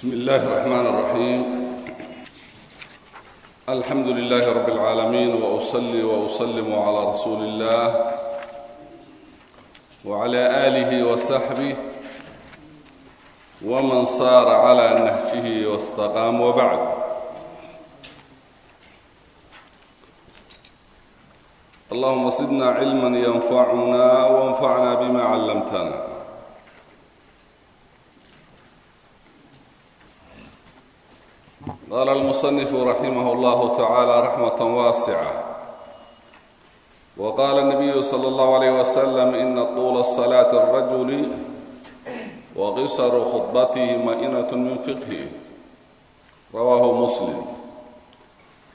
بسم الله الرحمن الرحيم الحمد لله رب العالمين وأصلي وأسلم على رسول الله وعلى آله وصحبه ومن صار على نهجه واستقام وبعد اللهم صدنا علما ينفعنا وانفعنا بما علمتنا المصنف رحمه الله تعالى رحمة واسعة وقال النبي صلى الله عليه وسلم إن طول الصلاة الرجل وقصر خطبته مئنة من فقهه رواه مسلم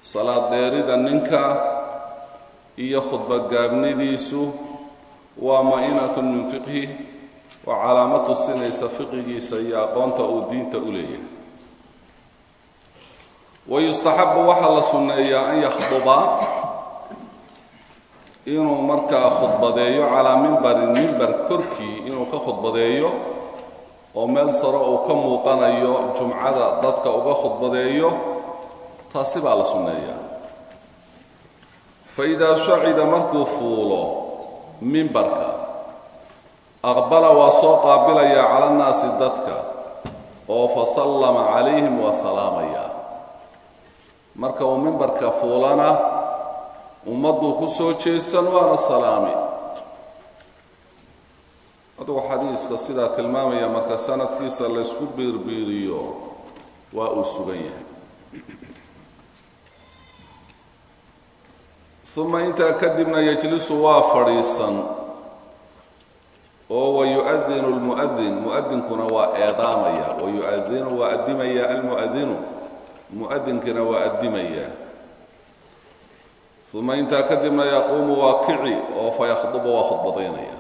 صلاة ديرida ninka iyo khudba gaabnidiisu waa ma'inatu min fiqhi waa calaamad tusinaysa fiqigiisa iyo aqoonta uu diinta u leeyahay wayustaxabu waxaa la sunneeyaa an yakhduba inuu markaa khudbadeeyo calaa mimbarin mimbar korkii inuu ka khudbadeeyo oo meel saro uu ka muuqanayo jumcada dadka uga khudbadeeyo taasi baa la sunneeyaa fa idaa shacida markuu fuulo mimbarka aqbala waa soo qaabilayaa cala nnaasi dadka oo fa calayhim waa salaamayaa marka uu mimbarka fuulana ummadduu ku soo jeesan waana salaami. Adugu xadiiska sidaa tilmaamaya marka sanadkiisa laysku biirbiiriyo waa uu sugan yahay. Uma intaa kadibna yejlisu waa fadhiisan oo wayu'adinu lmu'adin mu'adinkuna waa eedaamaya wayu'adinu waa addimaya almu'adinu mu'adinkina waa addimayaa uma intaa kadibna yaquumu waa kici oo fa yakhdubu waa khudbadaynaya.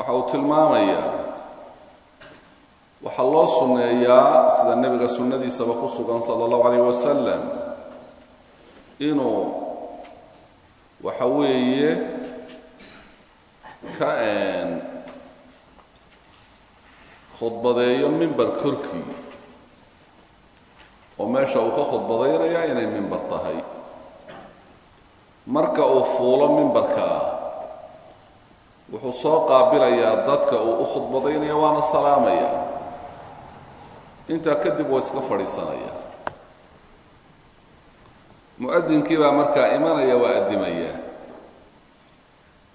Waxa uu tilmaamayaa waxaa loo sunneeyaa sida nebiga sunnadiisaba ku sugan sala allahu calayh wasalam inuu waxa weeye ka khudbadeeyo mimbar korkii oo meesha uu ka khudbadaynaya inay mimbar tahay. Marka uu fuulo mimbarka ah wuxuu soo qaabilayaa dadka uu u khudbadaynaya waana salaamaya. Intaa kadib waa iska fadhiisanaya. Mu'adinkii baa markaa imanaya waa addimaya.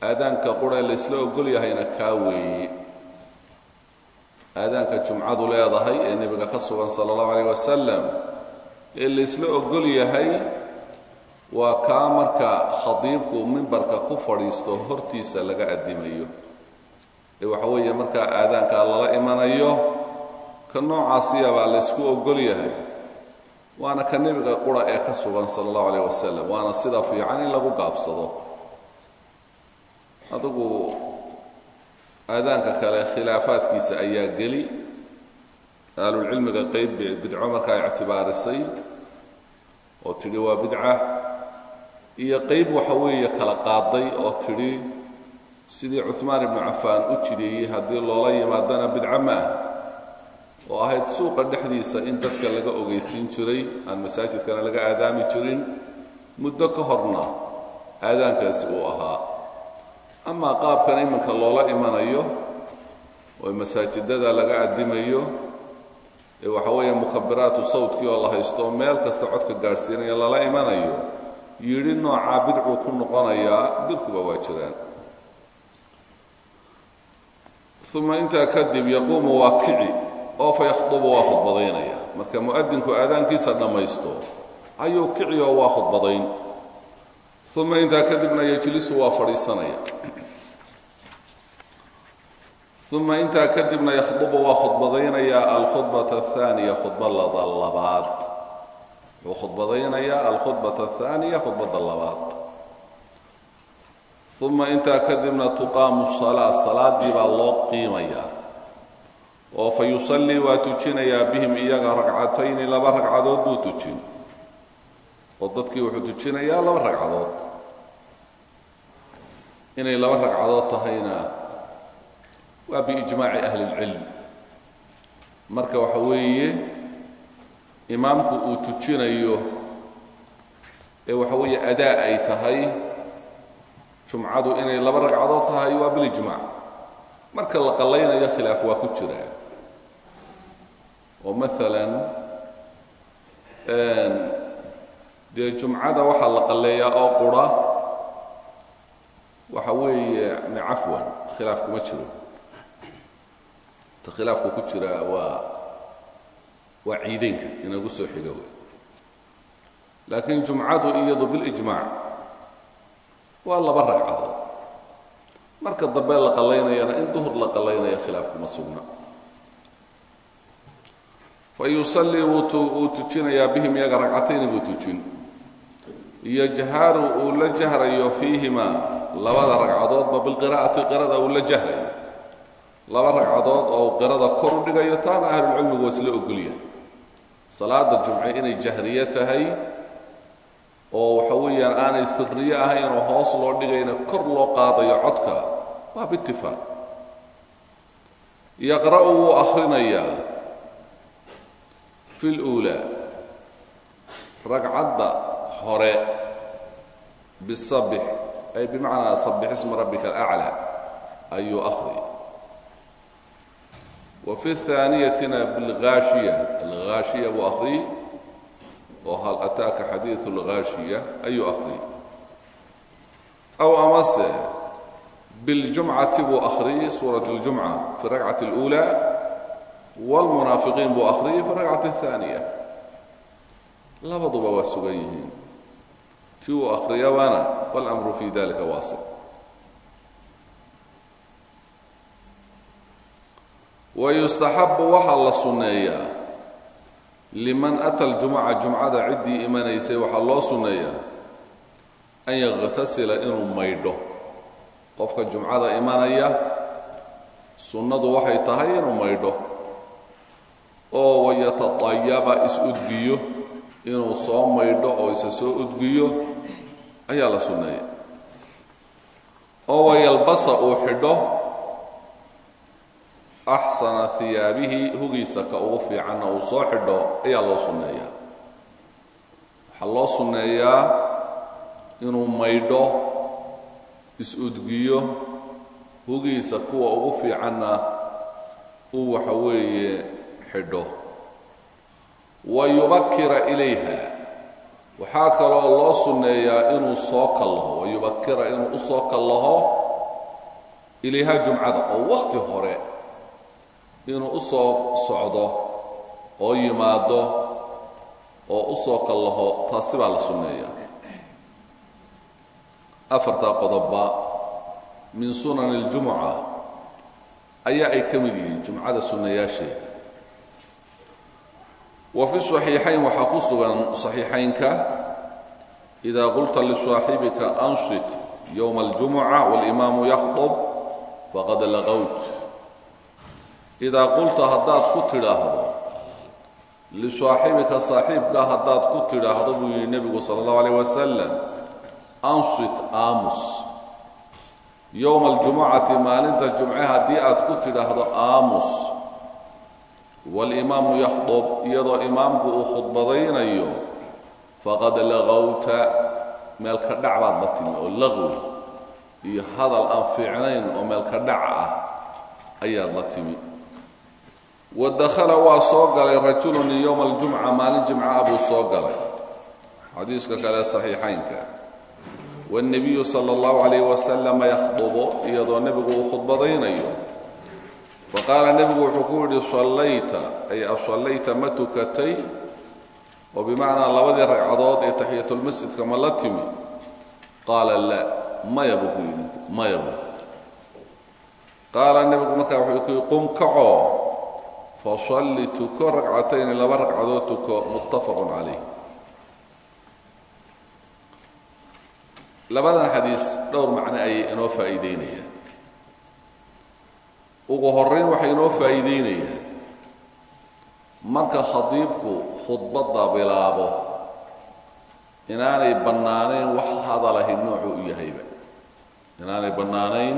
Aadaanka quree laysla ogol yahayna kaa weeye aadaanka jumcadu leedahay ee nebiga ka sugan sala allahu calayh wasalam ee laysla ogol yahay waa kaa marka khadiibku mimbarka ku fadhiisto hortiisa laga addimayo. Ee waxa weeye markaa aadaankaa lala imanayo ka noocaasiya baa laysku ogol yahay. Waana ka nebiga qura ee ka sugan sala allahu calayh wasalam waana sida fiican in lagu gaabsado. Adigu aadaanka kale khilaafaadkiisa ayaa geli. Ahlulcilmiga qeyb bidco markaa ictibaarisay oo tidhi waa bidca. Iyo qeyb waxa weeye kala qaaday oo tidhi sidii cuhmaan ibnu cafaan u jideeyey haddii loola yimaadana bidco ma ah oo ahayd suuqa dhexdiisa in dadka laga ogeysiin jiray aan masaajidkana laga aadaami jirin muddo ka horna aadaankaasi uu ahaa. Amaa qaabkan iminka loola imanayo oo masaajidada laga addimayo ee waxa weeye mukabiraatu sawdkii oo la haysto meel kasta codka gaadhsiinaya lala imanayo yidhi noocaa bidcuu ku noqonayaa dirkuba waa jiraan. Uma intaa kadib yaquumu waa kici oo fa yakhdubu waa khudbadaynaya. Marka mu'adinku aadaankiisa dhammaysto ayuu kici oo waa khudbadayn. Uma intaa kadibna yejlisu waa fadhiisanaya uma intaa kadibna yakhdubu waa khudbadaynayaa alkhudbata ahaaniya khudbada labaad wuxuu khudbadaynayaa alkhudbata ahaaniya khudbadda labaad uma intaa kadibna tuqaamu salaa salaadii baa loo qiimayaa oo fa waa tujinayaa bihim iyaga ragcatayni laba ragcadood buu tujin oo dadkii wuxuu tujinayaa laba ragcadood inay laba ragcadood tahayna waa biijmaaci ahli اlcilm marka waxa weeye imaamku uu tujinayo ee waxa weeye adaa ay tahay jumcadu inay laba ragcadood tahay waa bilijmaac marka la qallaynayo khilaaf waa ku jiraa oo maalan dee jumcada waxaa la qalleeyaa oo qura waxa weeye cafwan khilaaf kuma jiro ta khilaafku ku jiraa waa waa ciideynka inagu soo xiga wey laakiin jumcadu iyadu bilijmaac waa laba ragcadood. Marka dambe la qallaynayana in duhur la qallaynaya khilaaf kuma sugna. Fa yusallii wuu tujinayaa bihim iyaga ragcatayni buu tujin. Iyo jahaaru uu la jahrayo fiihimaa labada ragcadoodba bilqiraa'ati qirada uu la jahrayo laba ragcadood oo qirada kor u dhigayo taana ahlulcilmigu isla ogolyahay. Salaada jumce inay jahriye tahay oo waxa weeyaan aanay sirriye ahayn oo hoos loo dhigayna kor loo qaadayo codka waa biitifaaq yaqra'u wuu akhrinayaa fi luulaa ragcadda hore bisabix ay bimacnaa sabix isma rabbika alaclaa ayuu akhriya wa fi haaniyatina bilghaashiya alghaashiya buu akhriy oo hal ataaka xadiidu alghaashiya ayuu akhriy aw amase biاljumcati buu akhriyey suurat اljumca fi rakcati اlأulى wاlmunaafiqiin buu akhriyey fi rakcati الثaaniya labaduba waa sugan yihiin ti uu akhriyabana wاlamru fi dalika waasic wayustaxabu waxaa la sunneeyaa liman ata اljumuca jumcada ciddii imanaysay waxaa loo sunneeyaa an yaktasila inuu maydho. Qofka jumcada imanaya sunnadu waxay tahay inuu maydho. Oo wayataطayaba is-udgiyo inuu soo maydho oo isa soo udgiyo ayaa la sunneeya. Oo wayalbasa uu xidho axsana hiyaabihi hugiisa ka ugu fiicanna uu soo xidho ayaa loo sunneeyaa. Waxaa loo sunneeyaa inuu maydho is-udgiyo hugiisa kuwa ugu fiicanna uu waxa weeye xidho. Wa yubakira ilayha. Waxaa kaloo loo sunneeyaa inuu soo kallaho wa yubakira inuu u soo kallaho ilayha jumcada oo wakhti hore inuu u soo socdo oo yimaado oo u soo kallaho taasi baa la sunneeyaa afartaa qodobba min sunani اljumuca ayaa ay ka mid yihiin jumcada sunnayaasheeda wa fi صaxiixayn waxaa ku sugan صaxiixaynka إida qulta lisaaxibika anshit yowma اljumuca wاlimaamu yakطb faqad laqowt idaa qulta haddaad ku tidhaahdo lisaaxibika saaxiibka haddaad ku tidhaahdo buu yihi nebigu sala اllahu alيyh wasalam anshit aamus yowma aljumucati maalinta jumce haddii aad ku tidhaahdo aamus walimaamu yakhdub iyadoo imaamku uu khudbadaynayo faqad laqowta meel ka dhac baad la timi oo laqwi iyo hadal aan fiicnayn oo meel ka dhac ah ayaad la timi wa waa soo galay rajulun yowma aljumca maalin jimcaha buu soo galay. Xadiiska kale saxiixaynka. Wاlnabiyu sala اllahu calayh wasalam yakhdubu iyadoo nebigu uu khudbadaynayo. Faqaala nebigu wuxuu ku yidhi sallayta ay asallayta ma tukatay? Oo bimacnaa labadii ragcadood ee taxiyatulmasjidka ma la timi? Qaala la maya buu ku yidhi maya qaala nebigu markaa wuxuu ku yidhi qum kacoo fasalli tuko ragcatayni laba ragcadood tuko muttafaqun calayh labadan xadiis dhowr macno ayay inoo faa'iideynayaan ugu horrayn waxay inoo faa'iideynayaan marka khadiibku khudbadda bilaabo inaanay bannaanayn wax hadalahi noocu u yahayba inaanay bannaanayn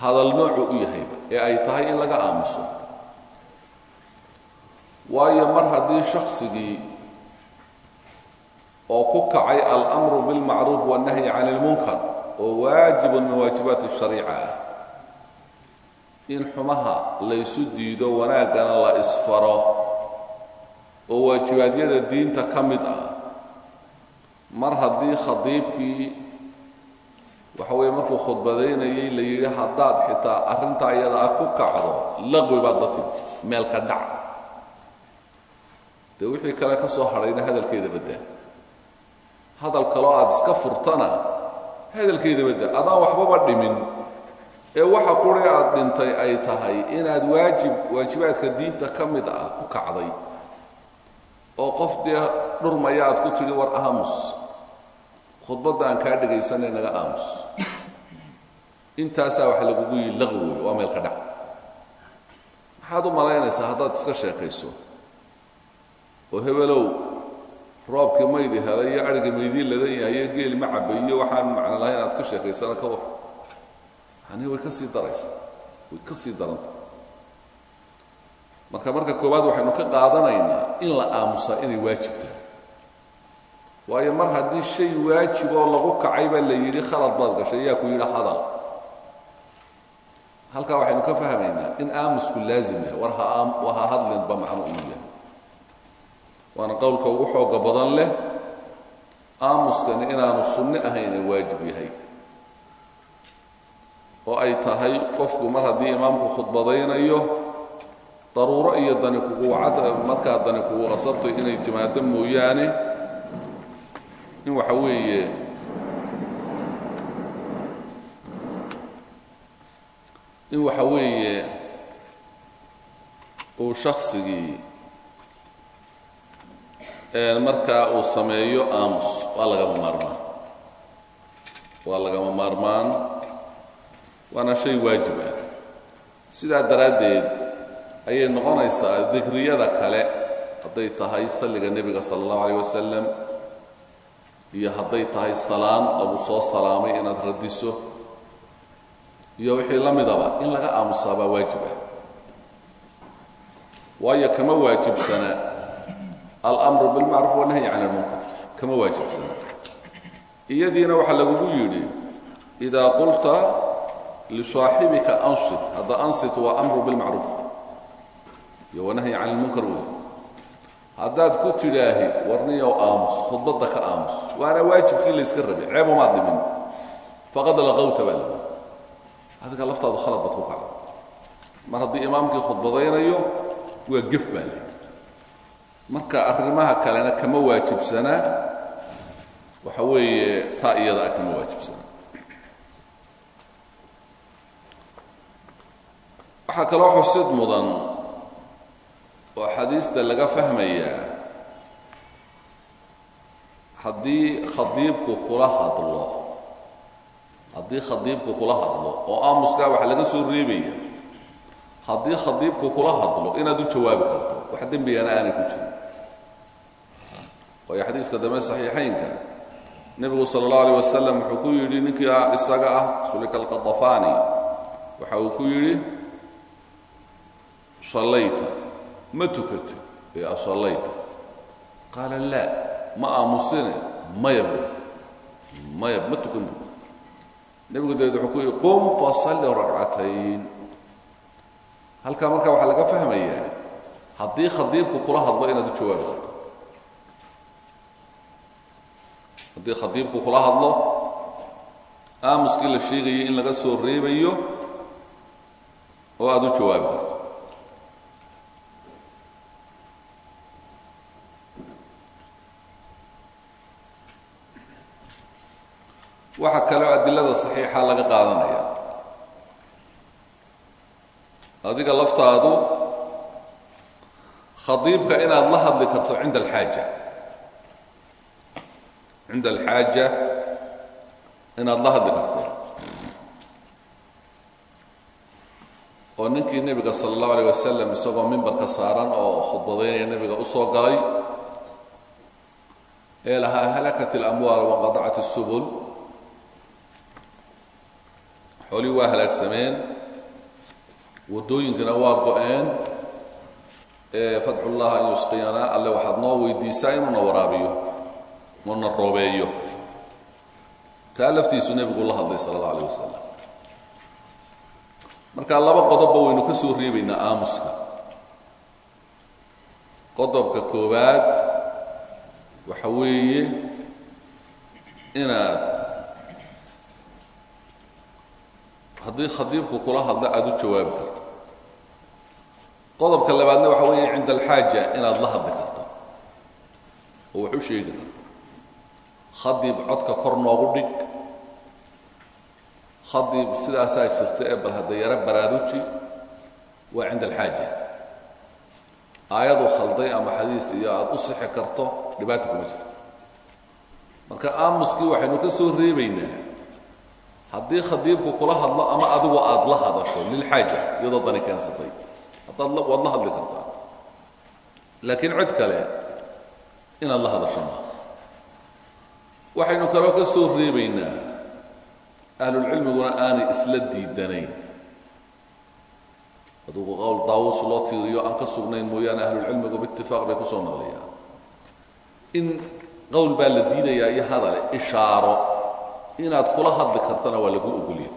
hadal noocu u yahayba ee ay tahay in laga aamuso waayo mar haddii shaksigii oo ku kacay alamru bilmacruuf wannahyi can ilmunkar oo waajibun min waajibaati shariica ah in xumaha laysu diido wanaaggana la isfaro oo waajibaadyada diinta ka mid ah mar haddii khadiibkii waxa weeye markuu khudbadaynayay la yidhi haddaad xitaa arrintaa iyada ah ku kacdo laqwi baad la timi meel ka dhac dee wixii kale ka soo hadhayna hadalkeeda badda. Hadal kaloo aada iska furtana hadalkeeda badda adaan waxbaba dhimin. Ee waxa quri aad dhintay ay tahay inaad waajib waajibaadka diinta ka mid ah ku kacday. Oo qof dee dhurmaya aad ku tidhi war aamus. Khudbadda aan kaa dhegaysanay naga aamus. Intaasaa waxa lagugu yihi laqwi waa meel ka dhac. Maxaad u malaynaysaa haddaad iska sheekayso oo hebelow roobkii maydi helay iyo adhigii maydii ladan yahay iyo geeli ma cabay iyo waxaan macno lahayn inaad ka sheekaysana ka war yani way ka sii daraysaa way ka sii daranta. Marka marka koowaad waxaynu ka qaadanaynaa in la aamusaa inay waajib tahay. Waayo mar haddii shay waajib oo lagu kacay baa la yidhi khalad baad gashay yaa ku yidhi hadal. Halkaa waxaynu ka fahmaynaa in aamusku laazim yahay war ha hadlinba macno uu yahay waana qowlka ugu xooga badan leh aamuskani inaanu sunni ahayn ee waajib yahay. Oo ay tahay qofku mar haddii imaamku khudbadaynayo daruuro iyo dani kugu markaa dani kugu qasabto inay timaado mooyaane. In waxa weeye in waxa weeye uu shaksigii markaa uu sameeyo aamus waa lagama maarmaan. Waa lagama maarmaan waana shay waajib ah. Sidaa daraaddeed ayay noqonaysaa dikriyada kale hadday tahay salliga nebiga sala allahu alayh wasalam iyo hadday tahay salaan lagu soo salaamay inaad radiso iyo wixii la midaba in laga aamusaa baa waajib ah. Waayo kama waajibsana almru bilmacruuf wanahyi can ilmunkar kama waajibsana iyadiina waxaa lagugu yidhi idaa qulta lisaaxibika ansit. Hadda ansit waa amru bilmacruuf iyo wanahyi can ilmunkar wey haddaad ku tidhaahi warniyow aamus khudbadda ka aamus. Waana waajibkii layska rabay. Ceebumaad dhimin faqad laqowta baa lagu adiga laftaadu khalad baad ku kacda mar haddii imaamkii khudbadaynayo waa gef baa leh marka arrimaha kalena kama waajibsanaa waxa weeye taa iyada kama waajibsanaa waxaa kaloo xusid mudan oo xadiista laga fahmayaa haddii khadiibku kula hadlo haddii khadiibku kula hadlo oo aamuskaa waxa laga soo reebaya haddii khadiibku kula hadlo inaad u jawaabi karto wax dembigana aanay ku jirin waayo xadiiska dambe saxiixaynka nebigu sala allahu alيh wasalam wuxuu ku yidhi ninkii isaga ah sulika alqadafani waxa uu ku yidhi sallayta ma tukatay. Ee asallayta qaala laa ma aamusine maya bu maya ma tukan bu nebigu dabeed wuxuu ku yidhi qum fasalli ragcatayn halkaa markaa waxaa laga fahmayaa haddii khadiibku kula hadlo inaad u jawaabi karto haddii khadiibku kula hadlo aamuskii la sheegayay in laga soo reebayo oo aada u jawaabi karto. Waxaa kaloo adilada saxiixa laga qaadanaya. Adiga laftaadu khadiibka inaad la hadli karto cinda alxaaja cinda alxaaja inaad la hadli karto oo ninkii nebiga sala allahu alayh wasalam isagoo mimbarka saaran oo khudbadaynaya nebiga u soo galay ee lahaa halakat اlamwaal wanqadacat الsubul xoolihii waa halaagsameen waddooyinkana waa go-een fadcu llaha an yusqiyanaa alle waxaad noo weydiisaa inuuna waraabiyo una roobeeyo kaa laftiisu nebigu la hadlay sala allah alay wasalam marka laba qodobba waynu ka soo reebaynaa aamuska. Qodobka koowaad waxa weeye inaad haddii khadiibku kula hadlo aada u jawaabi karto. Qodobka labaadna waxa weeye cinda alxaaja inaad la hadli karto. Oo wax u sheegi karto khadiib codka kor noogu dhig. Khadiib sidaasaa jirta ee bal hadda yaro baraaruji waa cinda alxaaja. Aayadu khalday ama xadiis iyo aada u sixi karto dhibaata kuma jirto. Marka aamuskii waxaynu ka soo reebaynaa haddii khadiibku kula hadlo ama adigu aada la hadasho lilxaaja iyadoo dani keensatay haddaad waad la hadli kartaa. Laakiin cid kale inaad la hadasho maaha waxaynu kaloo ka soo reebaynaa. Ahlulcilmiguna aanay isla diidanayn. Adugu qowl daawus loo tiiriyo aan ka sugnayn mooyaane ahlulcilmigu biitifaaq bay ku soo naqliyaan in qowl baa la diidayaa iyo hadale ishaaro. Inaad kula hadli kartana waa lagu ogolya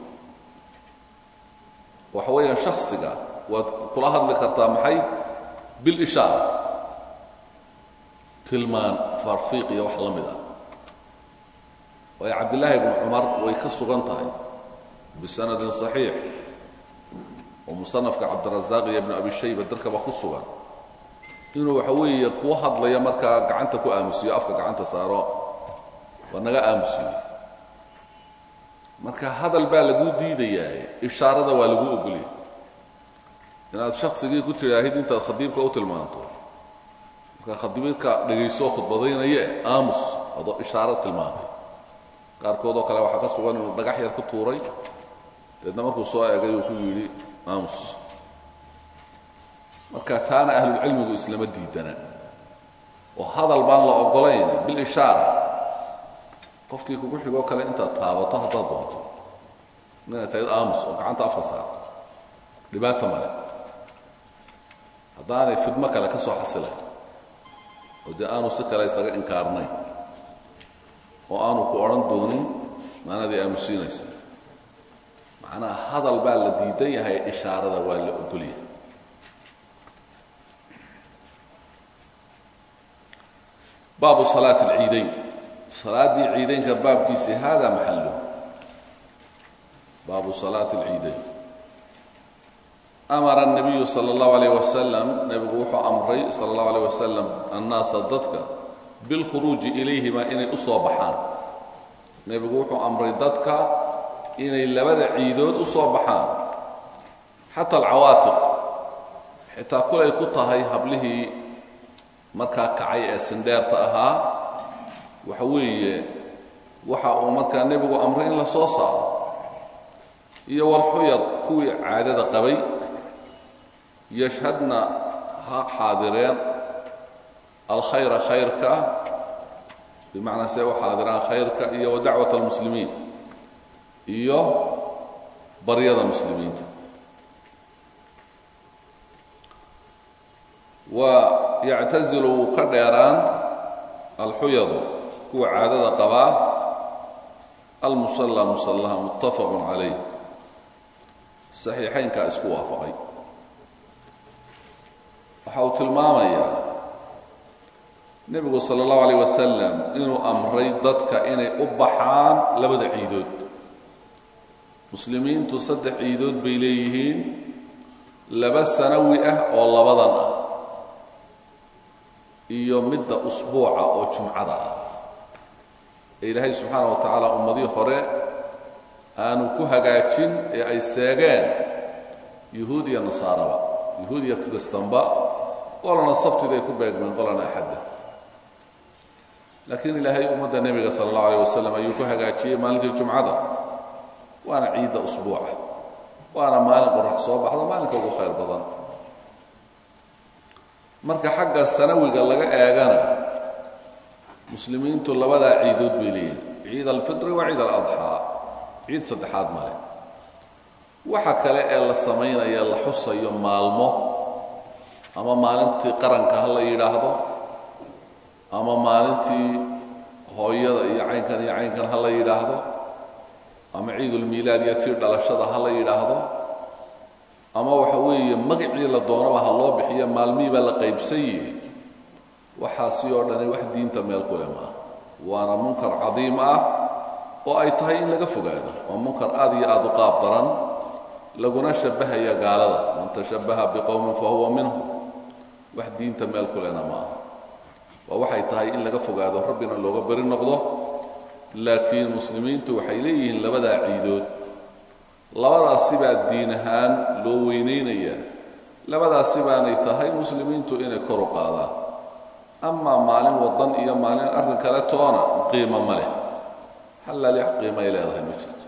waxa weeyaan shaksiga waad kula hadli kartaa maxay? Bilishaara tilmaan farfiiq iyo wax la mid ah waayo cabdillaahi bnu cumar way ka sugan tahay bisanadin saxiix. Oo musanafka cabdirazaaq iyo ibnu abi shayba darkaba ku sugan. Inuu waxa weeye kuu hadlaya markaa gacanta ku aamusiyo afka gacanta saaro waa naga aamusiyo. Marka hadal baa laguu diidayaa ishaarada waa laguu ogolya inaad shaksigii ku tidhaahid intaad khadiibka u tilmaanto markaa khadiibka dhegayso khudbadaynaye aamus adoo ishaaro tilmaamay qaarkood oo kale waxaa ka sugan inuu dhagax yar ku tuuray deedna markuu soo egay uu ku yidhi aamus marka taana ahlulcilmigu islama diidana oo hadal baan la ogolayn bilishaara qofkii kugu xigoo kale intaad taabato haddaad doonto. Inaad tahid aamus oo gacanta afka saarto. Dhibaato male. Haddaanay fidmo kale ka soo xasilayn oo dee aanu si kale isaga inkaarnayn oo aanu ku odhan doonin maanadii aamusiinaysa macnaha hadal baa la diidan yahay ishaarada waa la ogolyahay baabu salaati alciidayn salaaddii ciidaynka baabkiisii hada maxaluh baabu salaati alciidayn amara الnabiyu salى اllahu alayh wasalam nebigu wuxuu amray sala اllahu alayh wasalam annaasa dadka bilkhuruuji ilayhima inay u soo baxaan. Nebigu wuxuu amray dadka inay labada ciidood u soo baxaan. Xata alcawaatiq xitaa kulay ku tahay hablihii markaa kacay ee sindheerta ahaa. Waxa weeye waxa uu markaa nebigu amray in la soo saaro. Iyo walxuyad kuwii caadada qabay. Yashhadna ha xaadireen alkhayra khayrka bimacnaa see u xaadiraan khayrka iyo wa dacwat almuslimiin iyo baryada muslimiinta wa yactazilu wuu ka dheeraan alxuyadu kuwa caadada qabaa almusalla musallaha muttafaqun calayh saxiixaynkaa isku waafaqay waxa uu tilmaamayaa nebigu sala allahu alayh wasalam inuu amray dadka inay u baxaan labada ciidood. Muslimiintu saddex ciidood bay leeyihiin laba sanawi ah oo labadan ah iyo midda usbuuca oo jumcada ah. Ee ilaahay subxaana wa tacaala ummadii hore aanu ku hagaajin ee ay seegeen yuhuud iyo nasaaraba yuhuud iyo kiristanba qolana sabtiday ku beegmeen qolana axadda laakiin ilaahay ummadda nebiga sala allahu alayh wasalam ayuu ku hagaajiyey maalintii jumcada. Waana ciidda usbuuca. Waana maalin qorax soo baxdo maalinka ugu khayr badan. Marka xagga sanawiga laga eegana muslimiintu labadaa ciidood bay leeyihiin ciid alfitri wa ciid aladxaa ciid saddexaad male waxa kale ee la samaynaya la xusayo maalmo ama maalintii qaranka ha la yidhaahdo ama maalintii hooyada iyo caynkan iyo caynkan ha la yidhaahdo ama ciidulmiilaad iyo tii dhalashada ha la yidhaahdo ama waxa weeye magacii la doonaba ha loo bixiyo maalmihii baa la qaybsaye waxaasi oo dhani wax diinta meel ku leh ma ah waana munkar cadiim ah oo ay tahay in laga fogaado. Waa munkar aad iyo aada u qaab daran laguna shabbahaya gaalada. Man tashabbaha biqowmin fa huwa minhum wax diinta meel ku lehna ma aha waa waxay tahay in laga fogaado rabbina looga beri noqdo laakiin muslimiintu waxay leeyihiin labadaa ciidood. Labadaasi baa diin ahaan loo weynaynayaa labadaasi baanay tahay muslimiintu inay kor u qaadaan. Amaa maalin waddan iyo maalin arrin kale toona qiimo ma leh. Hallali wax qiimay leedahay ma jirto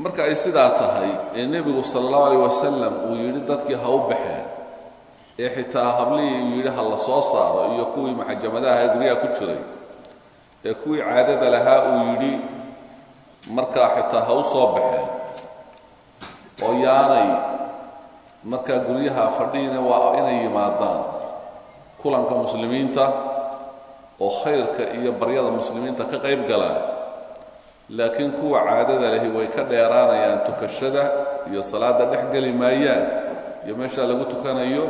marka ay sidaa tahay ee nebigu sala allahu alayh wasalam uu yidhi dadkii ha u baxeen ee xitaa hablihii uu yidhi ha la soo saaro iyo kuwii maxajamadaha ee guryaha ku jiray ee kuwii caadada lahaa uu yidhi markaa xitaa ha u soo baxeen oo yaanay markaa guryaha fadhiina waa inay yimaadaan kulanka muslimiinta oo khayrka iyo baryada muslimiinta ka qayb galaan laakiin kuwa caadada lahi way ka dheeraanayaan tukashada iyo salaadda dhex geli maayaan iyo meeshaa lagu tukanayo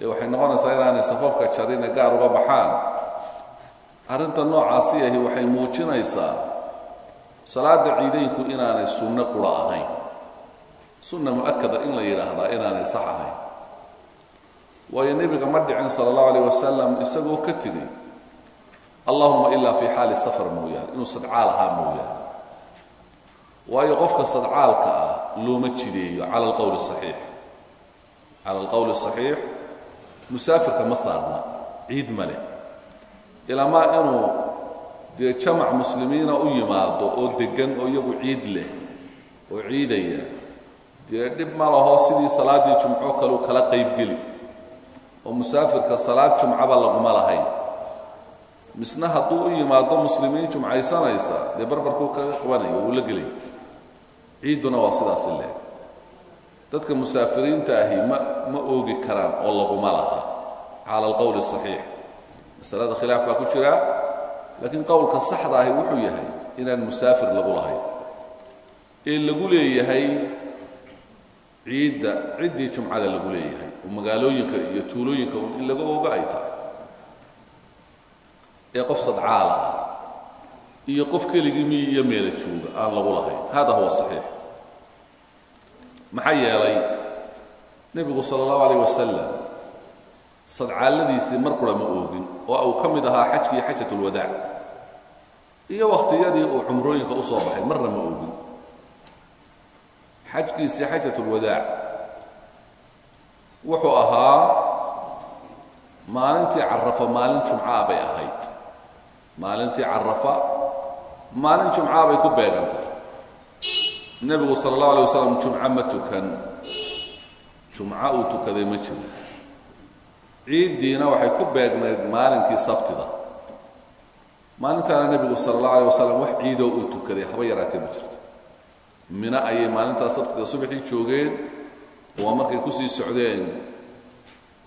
ee waxay noqonaysaa inaanay safafka jarine gaar uga baxaan. Arrinta noocaasi ahi waxay muujinaysaa salaadda ciidaynku inaanay sunno qura ahayn. Sunna mu'akada in la yidhaahdaa inaanay sax ahayn. Waayo nebiga ma dhicin sala allahu alayh wasalam isagoo ka tegey allahuma ilaa fi xaali safar mooyaane inuu sadcaal ahaa mooyaane. Waayo qofka sadcaalka ah looma jideeyo cala alqowli saxiix. Cala alqowli saxiix musaafirka ma saarna ciid ma leh. Ilaamaa inuu dee jamac muslimiina u yimaado oo deggan oo iyagu ciid leh oo ciidaya dee dhib ma laho sidii salaaddii jumco kaleu kala qaybgeli. Oo musaafirka salaad jumcaba laguma lahayn misna hadduu u yimaado muslimiin jumcaysanaysa dee barbarkuu kaga qabanaya wuu la gelay. Ciidduna waa sidaasi leeg dadka musaafiriinta ahi ma ma oogi karaan oo laguma laha. Cala alqowli asaxiix masalada khilaaf baa ku jira laakiin qowlka saxda ahi wuxuu yahay inaan musaafir lagu lahayn. Ee lagu leeyahay ciidda ciddii jumcada lagu leeyahay oo magaalooyinka iyo tuulooyinka in laga ooga ay tahay ee qof sadcaala ah iyo qof keligii miyi iyo meela jooga aan lagu lahayn. Hada huwa saxiix. Maxaa yeelay nebigu sala allahu alayh wasalam sadcaalladiisii mar qura ma oogin oo uu ka mid ahaa xajkii xajatulwadaac iyo wakhtiyadii uu cumrooyinka u soo baxay marna ma oogin. Xajkiisii xajatulwadaac wuxuu ahaa maalintii carafa maalin jumcaa bay ahayd maalintii carafa maalin jumcaa bay ku beegantay nebigu sala allahu alay wasalam jumco ma tukan. Jumco uu tukaday ma jiro. Ciiddiina waxay ku beegnayd maalinkii sabtida. Maalintaana nebigu sala allahu alay wasalam wax ciidoo uu tukaday haba yaraatee ma jirto. Mino ayay maalintaa sabtida subaxii joogeen waa markay ku sii socdeen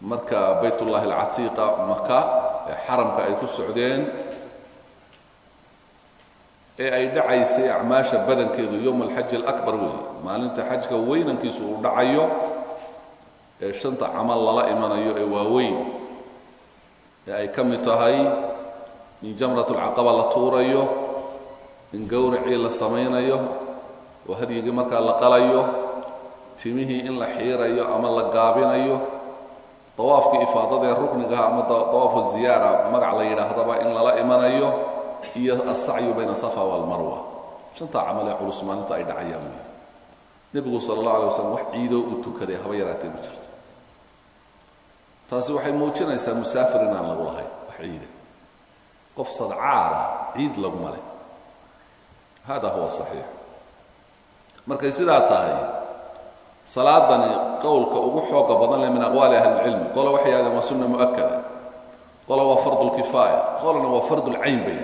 marka baytullaahi alcatiiqa maka ee xaramka ay ku socdeen ee ay dhacaysay acmaasha badankeedu yowm alxaji alabar weeye. Maalinta xajka weynankiisu uu dhacayo ee shanta camal lala imanayo ee waaweyn ee ay ka mid tahay in jamratulcaqaba la tuurayo in gowracii la samaynayo oo hadyigii markaa la qalayo timihii in la xiirayo ama la gaabinayo dawaafkii ifaadada ee ruknigaha ama dawaafu ziyaara magac la yidhaahdaba in lala imanayo iyo asacyu bayna safa walmarwa shantaa camal ee culus maalinta ay dhacayaan wey nebigu sala allah alay waslam wax ciidoo uu tukaday haba yaraatee ma jirto. Taasi waxay muujinaysaa musaafir inaan lagu lahayn wax ciida qof sadcaala ciid laguma leh hada huwa saxiix. Markay sidaa tahay salaadani qowlka ugu xooga badan leh min aqwaali ahli lcilmi qola waxay yahdeen waa sunna mu'akada qola waa fardu lkifaaya qolana waa fardu lcayn bay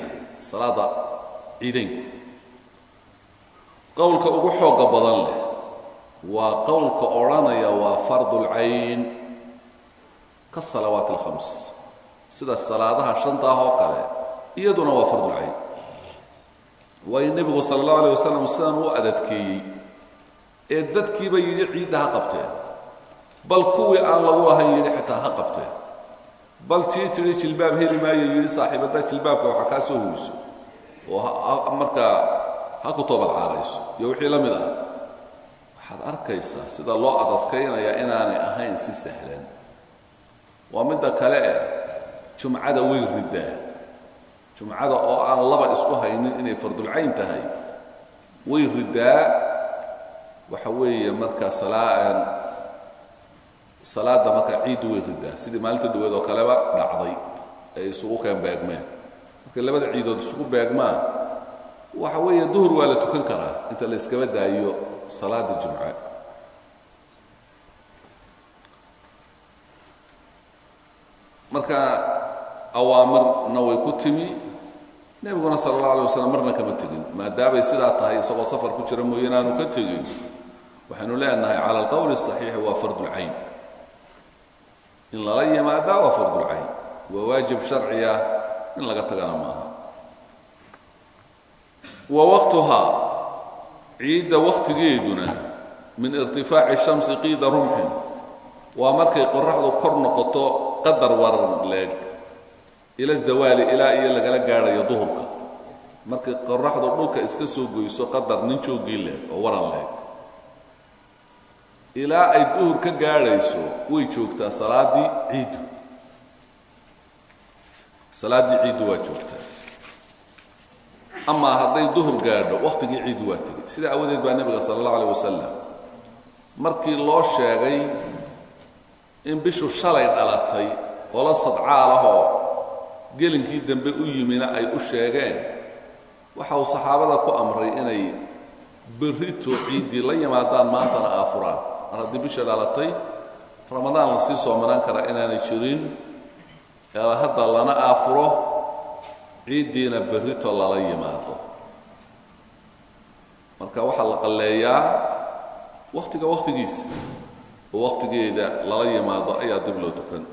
salaada ciidaynku qowlka ugu xooga badan leh waa qowlka odhanaya waa fardulcayn ka salawaat alkhams. Sida salaadaha shantaah oo kale iyaduna waa fardulcayn waayo nebigu sala allahu alayh wasalam sidan u adadkeeyey ee dadkiiba yidhi ciidda ha qabteen. Bal kuwii aan lagu lahayn yidhi xitaa ha qabteen bal tii tidhi jilbaab heli maayo yidhi saaxiibadda jilbaabka waxa kaa soo hoyso oo markaa ha ku toobad caarayso iyo wixii la mid ah waxaad arkaysaa sida loo adadkaynayaa inaanay ahayn si sahlan. Waa midda kale eh jumcada way riddaa jumcada oo aan laba isku haynin inay fardulcayn tahay way riddaa waxa weeye marka salaa salaadda marka ciiddu way riddaa sidii maalinta dhaweed oo kaleba dhacday ay isugu keen beegmeen markay labada ciidood isugu beegmaan waxa weeye duhur waa la tukan karaa inta la iskaba daayo salaada jumca marka awaamirna way ku timi nebiguna sala allah alay wasalam marna kama tegin maadaamay sidaa tahay isagoo safar ku jira mooye inaanu ka tegin waxaynu leenahay cala alqowli الصaxiixi waa fardulcayn in lala yimaadaa waa fardulcayn waa waajib sharciya in laga tagana maaha. Wa waqtuhaa ciidda waktigeeduna min irtifaaci shamsi qiida rumxin waa markay qoraxdu kor noqoto qadar waran leeg ila zawaali ilaa iyo lagala gaadhayo duhurka. Markay qoraxdu dhulka iska soo goyso qadar nin joogii leeg oo waran leeg ilaa ay duhur ka gaadhayso way joogtaa salaaddii ciiddu. Salaaddii ciiddu waa joogtaa. Amaa hadday duhur gaadho wakhtigii ciiddu waa tegey. Sidaa awadeed baa nebiga sala allahu alayh wasalam markii loo sheegay in bishu shalay dhalatay qolo sadcaalahoo gelinkii dambe u yimina ay u sheegeen waxa uu saxaabada ku amray inay berrito ciiddii la yimaadaan maantana aafuraan mar haddii bisha dhalatay ramadaan la sii soomanaan karaa inaanay jirin. Hadda lana aafuro ciiddiina berrito lala yimaado. Marka waxaa la qalleeyaa wakhtiga wakhtigiisa oo wakhtigeeda lala yimaado ayaa dib loo tukan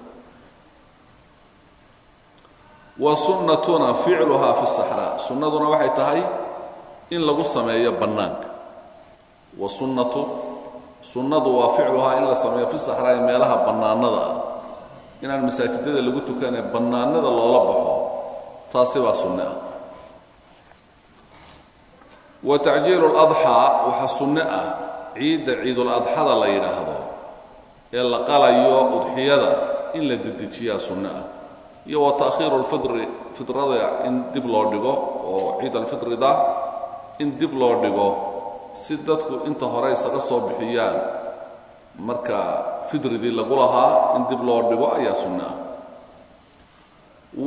wa sunnatuna ficluhaa fi saxraa sunnaduna waxay tahay in lagu sameeyo bannaanka. Wa sunnadu waa ficluhaa in la sameeyo fi saxraa meelaha bannaanada ah. Inaan masaajidada lagu tukanee bannaanada loola baxo taasi baa sunne ah. Wa tacjiilu ladxaa waxaa sunne ah ciidda ciiduladxada la yidhaahdo ee la qalayo udxiyada in la dedejiyaa sunne ah. Iyo wa ta'khiiru lfidri fidrada in dib loo dhigo oo ciid alfitrida in dib loo dhigo si dadku inta hore isaga soo bixiyaan marka fidridii lagu lahaa in dib loo dhigo ayaa sunne ah.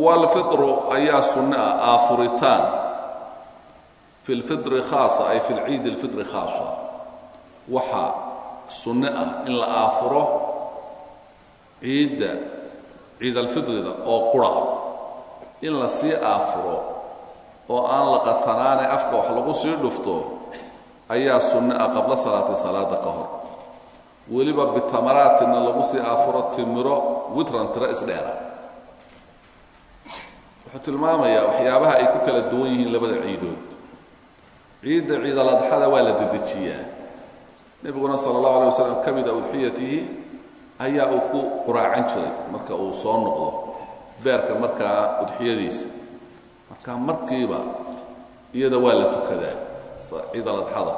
Waalfidru ayaa sunne ah aafuritaan. Fi lfidri khaasa ay fi lciidi alfidri khaasa. Waxaa sunne ah in la aafuro ciidda ciid alfidrida oo qura in la sii aafuro oo aan la qatanaane afka wax lagu sii dhufto ayaa sunne ah qabla salaati salaada ka hor. Weliba bitamaraatinna lagu sii aafuro timiro witran tiro isdheera wuxuu tilmaamayaa waxyaabaha ay ku kala duwan yihiin labada ciidood. Ciidda ciidaladxada waa la dedejiyaa. Nebiguna sala allahu alay wasalam ka mida udxiyatihi ayaa uu ku quraacan jiray marka uu soo noqdo beerka markaa udxiyadiisa. Marka markiiba iyada waa la tukadaa ciidaladxada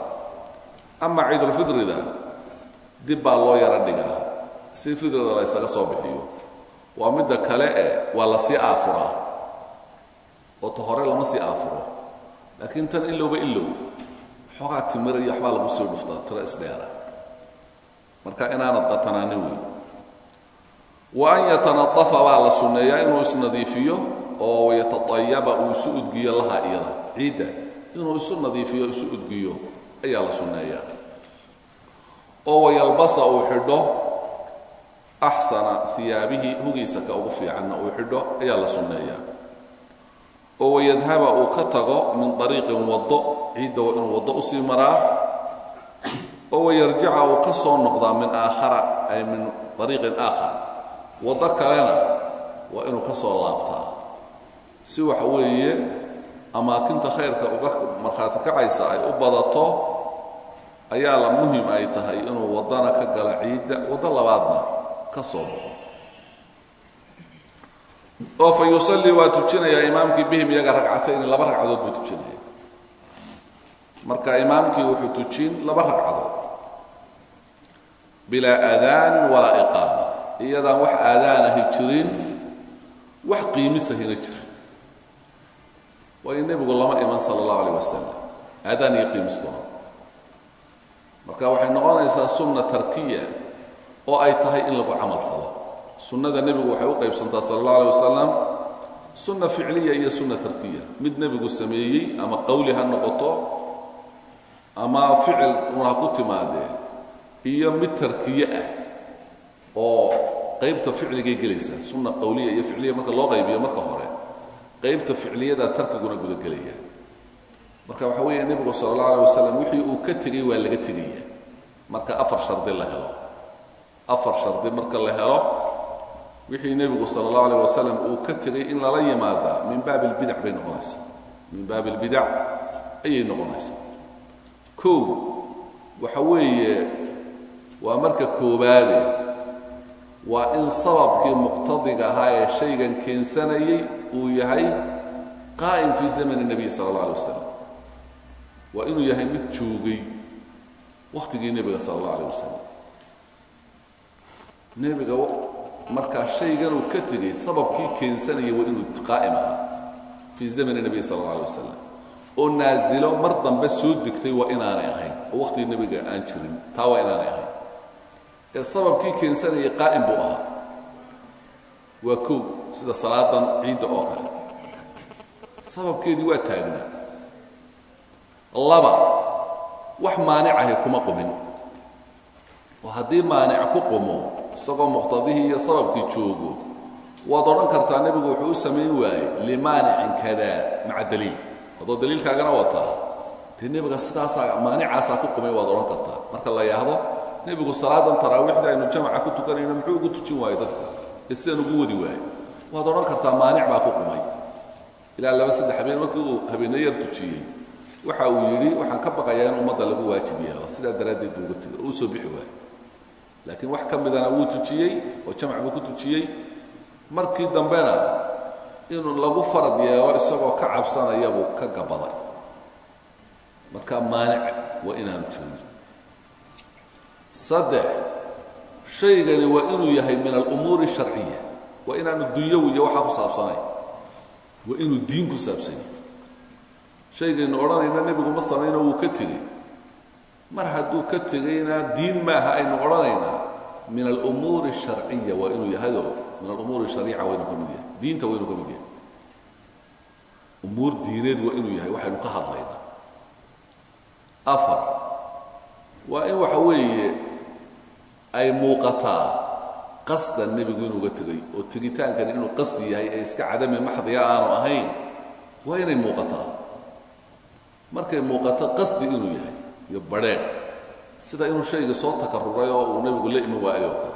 ama ciidulfidrida dib baa loo yaro dhigaa si fidrida la ysaga soo bixiyo waa midda kale e waa la sii aafuraa. Oo ta hore lama sii aafuro. Laakiin tan ilowba ilow xoogaa timira iyo waxbaa lagu sii dhuftaa tiro isdheera marka inaanad qatanaanin wey wa an yatanadafa baa la sunneeyaa inuu isnadiifiyo oo yataayaba uu isu udgiyo laha iyada. Ciidda inuu isu nadiifiyo isu udgiyo ayaa la sunneeyaa. Oo wayalbasa uu xidho axsana hiyaabihi hugiisa ka ugu fiicanna uu xidho ayaa la sunneeyaa. Oo wayadhaba uu ka tago min ariiqin waddo ciidda inuu waddo u sii maraa. Oo wayarjica uu ka soo noqdaa min aakhara ay min ariiqin aakhar. Waddo kalena waa inuu ka soo laabtaa. Si waxa weeye amaakinta khayrka uga markhaati kacaysa ay u badato ayaa la muhiim ay tahay inuu waddana ka gala ciidda waddo labaadna ka soo baxo. Oo fa yusallii waa tujinayaa imaamkii bihim iyaga ragcatayn laba ragcadood buu tujinaya. Marka imaamkii wuxuu tujin laba ragcadood. Bilaa aadaanin walaa iqaama. Iyadaan wax aadaanahi jirin wax qiimisahina jirin waayo nebigu lama iman sala allahu alayh wasalam aadaan iyo qiimis doona marka waxay noqonaysaa sunna tarkiya oo ay tahay in lagu camal falo. Sunnada nebigu waxay u qaybsantaa sala allah alay wasalam sunna ficliya iyo sunna tarkiya. Mid nebigu sameeyey ama qowli ha noqoto ama ficil un ha ku timaadee iyo mid tarkiye ah oo qaybta ficligay gelaysaa. Sunna qowliya iyo ficliya marka loo qaybiyo marka hore qaybta ficliyada tarkiguna gudagelaya marka waxa weeye nebigu sala allah alay wasalam wixii uu ka tegey waa laga tegaya. Marka afar shardi la helo. Afar shardi marka la helo wixii nebigu sala allahu alayh wasalam uu ka tegey in lala yimaadaa min baabi albidac bay noqonaysaa min baabi albidac ayay noqonaysaa kow waxa weeye waa marka koobaade waa in sababkii muqtadiga ahaa ee shaygan keensanayay uu yahay qaa'im fii zamani nebiy sala allah alay wasalam waa inuu yahay mid joogay wakhtigii nebiga sala allah alayh wasalam nebiga markaa shaygan uu ka tegey sababkii keensanayay waa inuu qaa'im ahaa fii zamani nebiy sala allah alay wasalam oo naasilo mar dambe soo degtay waa inaanay ahayn. Oo wakhtigii nebiga aan jirin taa waa inaanay ahayn ee sababkii keensanayay qaa'im buu ahaa. Waa kow sida salaadan ciidda oo kale. Sababkeedii waa taagnaa. Laba wax maanicahi kuma qumin. Oo haddii maanic ku qumo isagoo muqtadihii iyo sababkii joogo waad odhan kartaa nebigu wuxuu u samayn waayey limaanicin kadaa maca daliil. Adoo daliilkaagana wataa dee nebiga sidaasaa maanicaasaa ku qumay waad odhan kartaa. Marka la yidhaahdo nebigu salaadan taraawiixda aynu jamaca ku tukanayno muxuu ugu tujin waayo dadka? Ee ugu wadi waayo? Waad odhan kartaa maanic baa ku qumay ilaa laba saddex habeen markii uu habeenna yar tujiyey waxa uu yidhi waxaan ka baqayaa in ummadda lagu waajib yeelo sidaa daraaddeed buu uga tegay oo u soo bixi waayo. Laakiin wax ka midana wuu tujiyey oo jamac buu ku tujiyey markii dambena inuu lagu farad yeelo isagoo ka cabsanaya buu ka gabaday marka maanic waa inaanu jirin saddex shaygani waa inuu yahay min alumuuri sharciya. Waa inaanu dunyawi iyo waxaa ku saabsanayn waa inuu diin ku saabsan yahay. Shaygaynu odhanayna nebigu ma samayno wuu ka tegey. Mar hadduu ka tegayna diin maaha aynu odhanaynaa. Min alumuuri asharciya waa inuu yahayoo min alumuuri shariica waa inuu ka mid yahay. Diinta waa ka mid yahay. Umuur diineed waa inuu yahay waxaynu ka hadlaynaa. Afar waa in waxa weeye ay muuqataa qasdan nebigu inuuga tegay oo tegitaankani inuu qasdi yahay ee iska cadame maxdiya aanu ahayn waa inay muuqataa. Markay muuqato qasdi inuu yahay iyo badrheer sida inuu shayga soo takaruray oo uu nebigu la iman waayo. Kale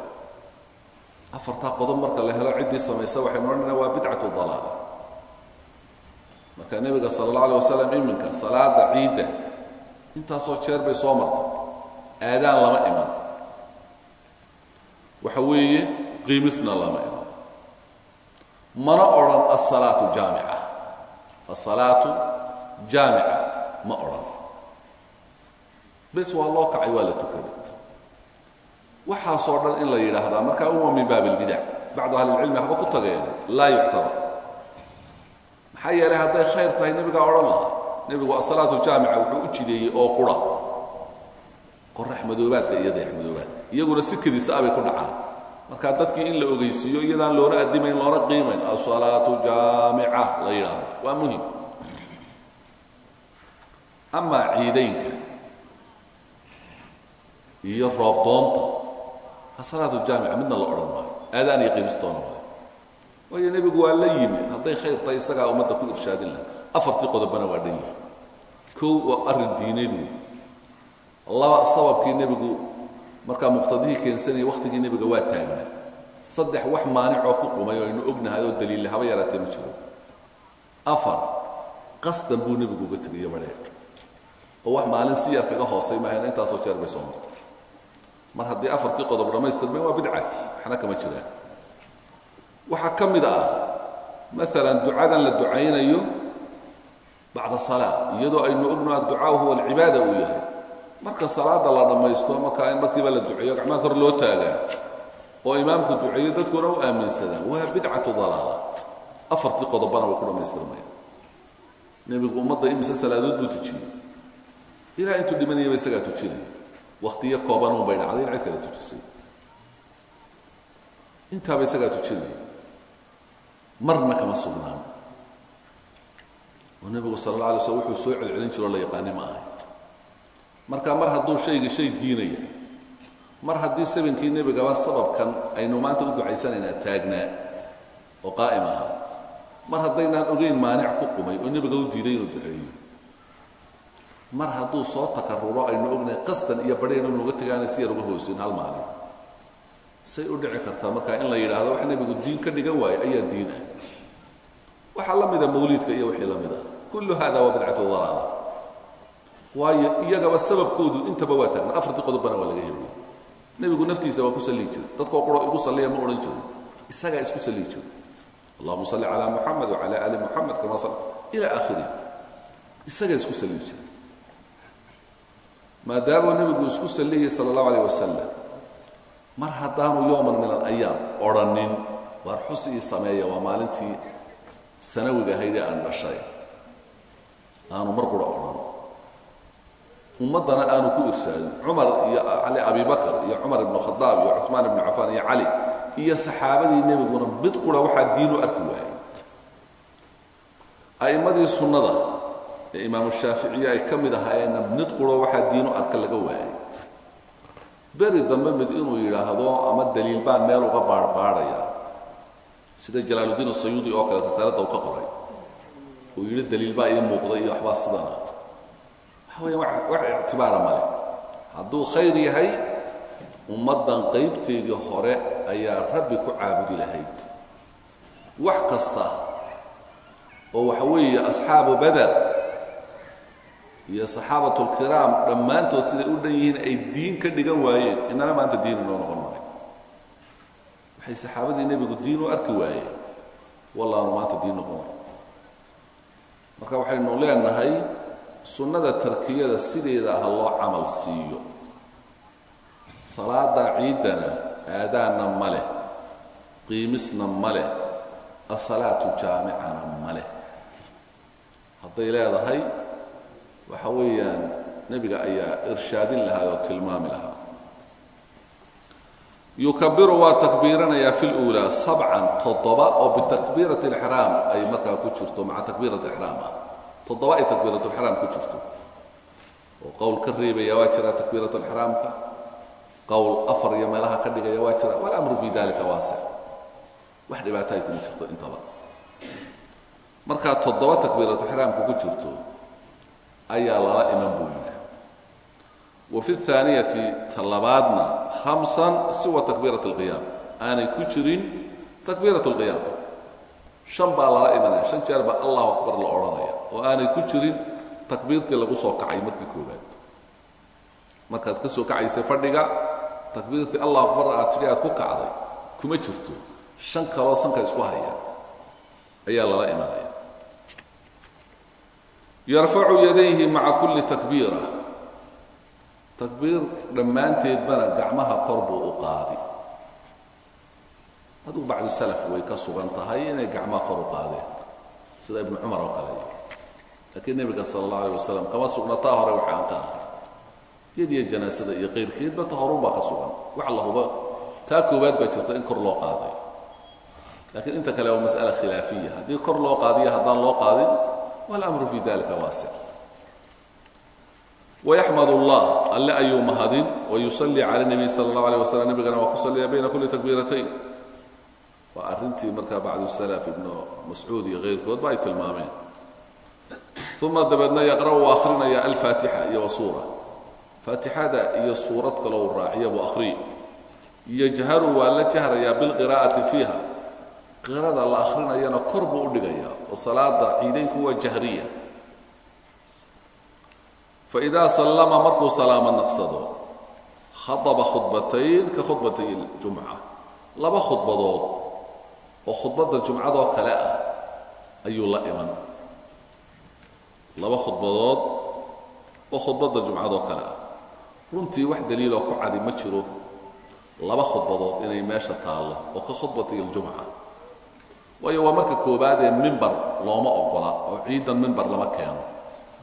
afartaa qodob marka la helo ciddii samaysa waxaynu odhanayna waa bidcatu dalaala marka nebiga sala allah alay wasalam iminka salaada ciidda intaasoo jeer bay soo martay. Aadaan lama iman waxa weeye qiimisna lama iman. Mana odhan asalaatu jaamica. Asalaatu jaamica ma odhan. Bes waa loo kacay waa la tukaday. Waxaasoo dhan in la yidhaahdaa markaa uma min baabi albidac bacdu ahlilcilmi waxba ku tageen laa yuctabar maxaa yeelay hadday khayr tahay nebigaa odhan lahaa. Nebigu asalaatu jaamica wuxuu u jideeyey oo qorax madoobaadka iyo dayax madoobaadka. Iyaguna si kediisa abay ku dhacaan. Marka dadkii in la ogeysiiyo iyadaan loona addimayn loona qiimayn asalaatu jaamica la yidhaahdo. Waa muhiim amaa ciidaynka iyo roobdoonta. Asalaatu jaamica midna la odhan maayo. Aadaan iyo qiimistoona maayo. Waayo nebigu waa la yimi. Hadday khayr isagaa ummadda ku irshaadin laha afartii qodobana waa dhan yihi kow waa arrin diineed wey laba sababkii nebigu markaa muqtadihii keensanayay wakhtigii nebiga waa taagnaa saddex wax maanicoo ku qumay oo aynu ognahay oo daliille haba yaraatee ma jiro. Afar qasdan buu nebigu uga tegayo badheedh oo wax maalin si kaga hoosay maahayna intaasoo jeer bay soo martay. Mar haddii afartii qodob dhammaystirmeen waa bidca waxna kama jiraan. Waxaa ka mid ah maalan ducadan la ducaynayo bacda salaa iyadoo aynu ogno adducaa huwa alcibaada uu yahay marka salaada la dhammaysto markaa in markiiba la duceeyo gacmaha kor loo taagaa oo imaamku duceeyo dadkuna u aaminsadaan. Waa bidcatu dalaala. Afartii qodobana way ku dhammaystirmayaan nebigu ummadda imise salaadood buu tujiyey. Ilaa intuu dhimanayaba isagaa tujinaya wakhtiyo kooban un bay dhacday in cid kale tujisay. Intaaba isagaa tujinaya marna kama sugnaan. Oo nebigu sala alla alay slam wuxuu soo celcelin jiro la yaqaani ma ahay marka mar hadduu shayga shay diinaya mar haddii sabinkii nebigaba sababkan aynu maanta u ducaysanaynaa taagnaa oo qaa'im ahaa mar haddaynaan ogeyn maanic ku qumay oo nebiga u diiday inuu duceeyo. Mar hadduu soo takaruro aynu ognahay qasdan iyo badhayn inuuga tegaana si yar uga hoosin hal maalin. Say u dhici kartaa markaa in la yidhaahdo wax nebigu diin ka dhigan waayo ayaa diin ah. Waxaa la mida mawliidka iyo wixii la mid ah kullu hada waa bidcatu dalaala waayo iyagaba sababkoodu intaba waa taagna afartii qodobbana waa laga helaya nebigu naftiisa waa ku sallihi jiray. Dadkoo quro igu salliya ma odhan jiro isagaa isku sallihi jiro allahuma salli calaa muxamed wacala ali muxamed kama sal ila aakhirih isagaa isku sallihi jiray. Maadaamuu nebigu isku salliyay sala allahu alayh wasalam mar haddaanu yowman min alayaam odrhanin waar xus sameeya waa maalintii sanawiga ahaydee aan dhashay. Aanu mar qura ummaddana aanu ku irsaadin cumar iyo cali abibakar iyo cumar ibnu khadaab iyo cuثmaan ibnu cafaan iyo cali iyo saxaabadii nebiguna mid qura waxaa diinu arki waayey. A'immadii sunnada ee imaamu shaaficiye ay ka mid ahaayeenna mid quro waxaa diinu arka laga waayey. Beri dambe mid inuu yidhaahdo ama daliil baan meel uga baarhbaadhaya sida jalaaludiin asayuudi oo kale risaaladda uu ka qoray. Uu yidhi daliil baa ii muuqday iyo waxbaa sidana wax ictibaara male hadduu khayr yahay ummaddan qaybteedii hore ayaa rabbi ku caabudi lahayd. Wax kasta oo waxa weeye asxaabu bader iyo saxaabatu lkiraam dhammaantood siday u dhan yihiin ay diin ka dhigan waayeen inana maanta diin inoo noqon maray waxay saxaabadii nebigu diin u arki waayeen. Wallaanu maanta diin noqon way marka waxaynu leenahay sunnada tarkiyada sideeda ah loo camal siiyo. Salaada ciiddana aadaanna ma leh qiimisna ma leh asalaatu jaamicana ma leh. Hadday leedahay waxa weeyaan nebiga ayaa irshaadin lahaa oo tilmaami lahaa. Yukabiru waa takbiiranayaa fi luulaa sabcan toddoba oo bitakbiirati alixraam ay markaa ku jirto maca takbiirati ixraam ah toddoba ay takbiiratulxraam ku jirto. Oo qowl ka reebaya waa jira takbiiratulxraamka qowl afar iyo meelaha ka dhigaya waa jira. Walamru fii dalika waasix. Wax dhibaato ay kuma jirto intaba. Markaa toddoba takbiiratulxraamka ku jirto ayaa lala iman buu yidhi. Wa fi aaniyati talabaadna hamsan siwa takbiirat alqiyaam aanay ku jirin takbiirat lqiyaam shan baa lala imanaya ah, shan jeer baa allahu akbar la odhanaya oo aanay ku jirin takbiirtii lagu soo kacay markii koowaad. Markaad ka soo kacaysay fadhiga takbiirtii allahu akbar aad tidhi aad ku kacday kuma jirto. Shan kaloo sanka isku haya ayaa lala imanaya. Yarfacu yadayhi maca kulli takbiira. Takbiir dhammaanteedbana gacmaha kor buu u qaadi. Hadduu bacdu salaf way ka sugan tahay inay gacmaha kor u qaadeen sida ibnu cumar oo kale laakiin nebiga sala allahu alay wasalam kama sugna taa hore waxa aan ka ahay yadiyo janaasada iyo qayrkeedba ta horunbaa ka sugan. Wax la huba taa koowaad baa jirta in kor loo qaaday. Laakiin inta kale waa mas'ala khilaafiya. Haddii kor loo qaadiyo haddaan loo qaadin walamru fi dalika waasic wayaxmad allah alle ayuu mahadin wayusallii cala nebiy sala allahu alيh wasalam nebigana waa ku salliya bayna kulli takbiiratayn waa arrintii markaa bacdu salaf ibnu mascuud iyo keyrkoodba ay tilmaameen uma dabeedna yaqra'u waa akhrinaya alfaatixa iyo wasuura faatixada iyo suurad kaloo u raaciya buu akhriyi yajharu waa la jahrayaa bilqiraa'ati fiiha qirada la akhrinayana kor buu u dhigayaa oo salaada ciidaynku waa jahriya faidaa sallama markuu salaamo naqsado khadaba khudbatayn ka khudbatay ljumca laba khudbadood oo khudbadda jumcadoo kale ah ayuu la iman laba khudbadood oo khudbadda jumcadoo kale ah. Runtii wax daliiloo ku cadi ma jiro laba khudbadood inay meesha taallo oo ka khudbatay aljumca. Waayo waa marka koobaadee mimbar looma ogola oo ciidan mimbar lama keeno.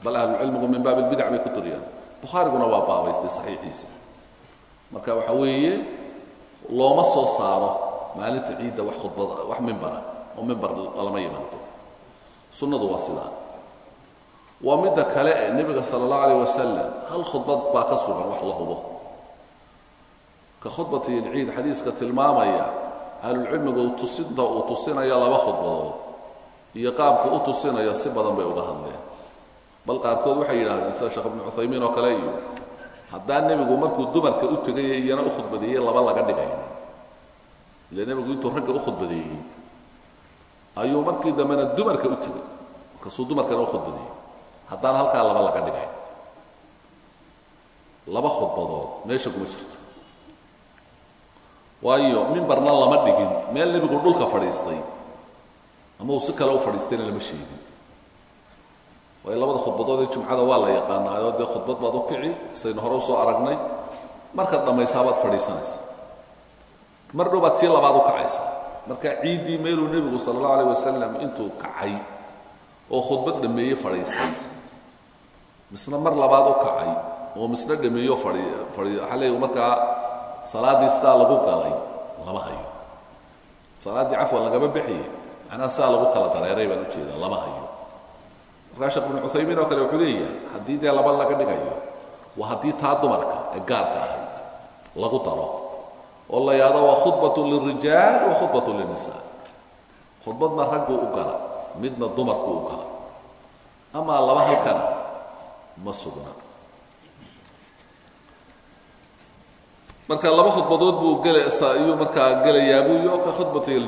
Bal ahlucilmigu min baab albidac bay ku tiriyaan. Bukhaariguna waa baabaystay saxiixiisa. Marka waxa weeye looma soo saaro maalinta ciidda wax khudbada wax mimbara oo mimbar lama yimaado. Sunnadu waa sidaa waa midda kale ee nebiga sala allahu alayh wasalam hal khudbad baa ka sugan wax la hubo. Ka khudbati ilciid xadiiska tilmaamaya ahlulcilmigu tusinta uu tusinayo laba khudbadood iyo qaabku u tusinayo si badan bay uga hadleen. Bal qaarkood waxay yidhahdeen sida sheekh ibnu cuthaymiin oo kale iyo haddaa nebigu markuu dumarka u tegay iyana u khudbadeeyey laba laga dhigay. Ila nebigu intuu ragga u khudbadeeyey ayuu markii dambena dumarka u tegay markaasuu dumarkana u khudbadeeyey haddaan halkaa laba laga dhigay laba khudbadood meesha kuma jirto. Waayo mimbarna lama dhigin meel nebigu dhulka fadhiistay ama uu si kale u fadhiistayna lama sheegin. Waayo labada khudbadood ee jumcada waa la yaqaanaayo dee khudbad baad u kici saynu hore u soo aragnay markaad dhammaysaabaad fadhiisanaysa mar dhow baad tii labaad u kacaysa marka ciiddii meeluu nebigu sala allahu alayh wasalam intuu kacay oo khudbad dhammeeye fadhiistay misna mar labaad u kacay oo misna dhameeyo fadhi fadhi waxaa leeyahy markaa salaaddii sidaa lagu galay lama hayo. Salaaddii cafwan lagama bixiye macnaha sidaa lagu kala dareeray baan u jeedaa lama hayo. Markaa sheekh ibnu oo kale wuxuu leeyahay haddii dee laba laga dhigayo waa haddii taa dumarka ee gaarka ahayd lagu daro. Oo la yahdo waa khudbatun lilrijaal wa khudbatun lilnisaa khudbadna ragguu u gala midna dumarku u gala. Amaa laba halkana ma sugna. Marka laba khudbadood buu ayuu markaa gelayaa buu yo ka khudbatay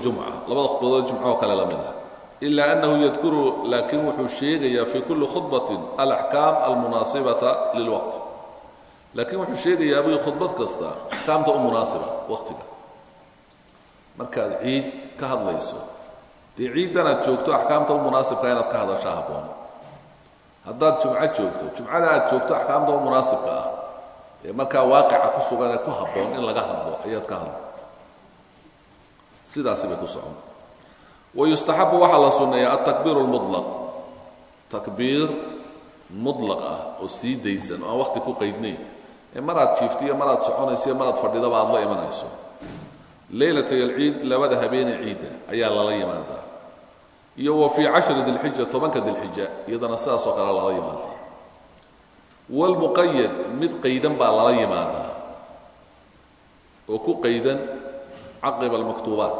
labada khudbadood jumco oo kale la ah. Ila anahu yadkuru laakiin wuxuu sheegayaa fi kulli khudbatin alaxkaam almunaasibata lilwaqt. Laakiin wuxuu sheegayaa buu khudbad kasta axkaamta u munaasiba waqtiga. Markaad ciid ka hadlayso dee ciiddan aad joogto axkaamta u munaasibka inaad ka hadashaa habboon haddaad jumco joogto jumcada aad joogto axkaamta u munaasibka ah ee markaa waaqica ku sugan ee ku habboon in laga hadlo ayaad ka hadlo. Sidaasi bay ku socon. Wayustaxabu waxaa la sunneeya altakbiir lmulaq takbiir mudlaq ah oo sii daysan oo aan waqti ku qaydnayn. Ee maraad jiifto iyo maraad soconayso iyo maraad fadhidaba aad la imanayso. Leylatay alciid labada habeenee ciidda ayaa lala yimaadaa iyo wa fii cashri dilxija tobanka dilxija iyadana sidaas oo kale lala yimaadaa. Walmuqayad mid qaydan baa lala yimaadaa oo ku qaydan caqiba almaktuubaat.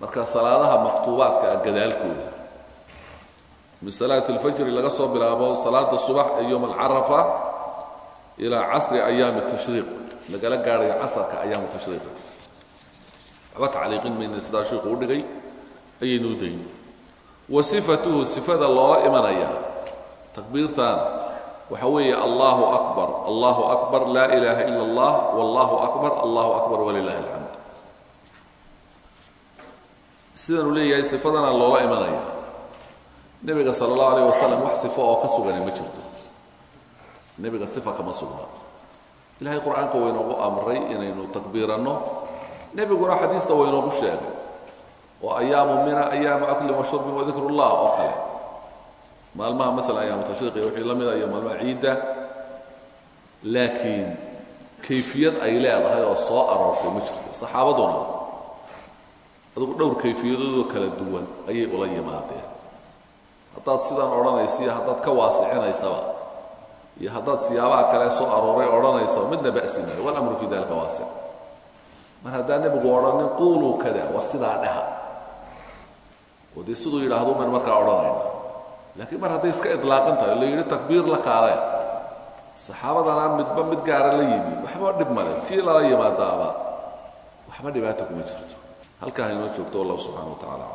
Marka salaadaha maktuubaadka ah gadaalkooda min salaati alfajri laga soo bilaabo salaada subax ee yowm alcarafa ilaa casri ayaami tashriiq lagala gaadhayo casarka ayaamu tashriiqa waxba tacliiqin mayna sidaa sheikhu u dhigay ayaynuu dayn wa sifatuhu sifada loola imanayaa takbiirtaana waxa weeye allahu akbar allahu akbar laa ilaaha ila allah wallahu akbar allahu akbar walilahi alxamd. Sidanuu leeyahay sifadana loola imanaya. Nebiga sala allahu alayh wasalam wax sifo oo ka sugani ma jirto. Nebiga sifa kama sugna. Ilahay qur'aanka waa inoogu amray inaynu takbiiranno nebiguna xadiista waa inoogu sheegay oo ayaamu mina ayaamu aklin wa shurbin wa dikru llah oo kale maalmaha masalan ayaamu tashriiqiya wixii la mida iyo maalmaha ciidda laakiin kayfiyad ay leedahay oo soo aroortay ma jirto saxaabaduna adugu dhowr kayfiyadoodoo kala duwan ayay ula yimaadeen haddaad sidaan odhanaysa iyo haddaad ka waasicinaysaba iyo haddaad siyaabaha kale soo arooray odhanaysaba midna ba'si maayo walamru fii dalika waasic mar haddaan nebigu odhanin quuluu kada war sidaa dheha oo dee siduu yidhaahdo baynu markaa odhanayna. Laakiin mar hadday iska idlaaqan tahay la yidhi takbiir la kaale saxaabadana midba mid gaara la yimi. Waxba dhib male tii lala yimaadaaba waxba dhibaata kuma jirto. Halkaa ha inoo joogto wallahu subxana wa tacala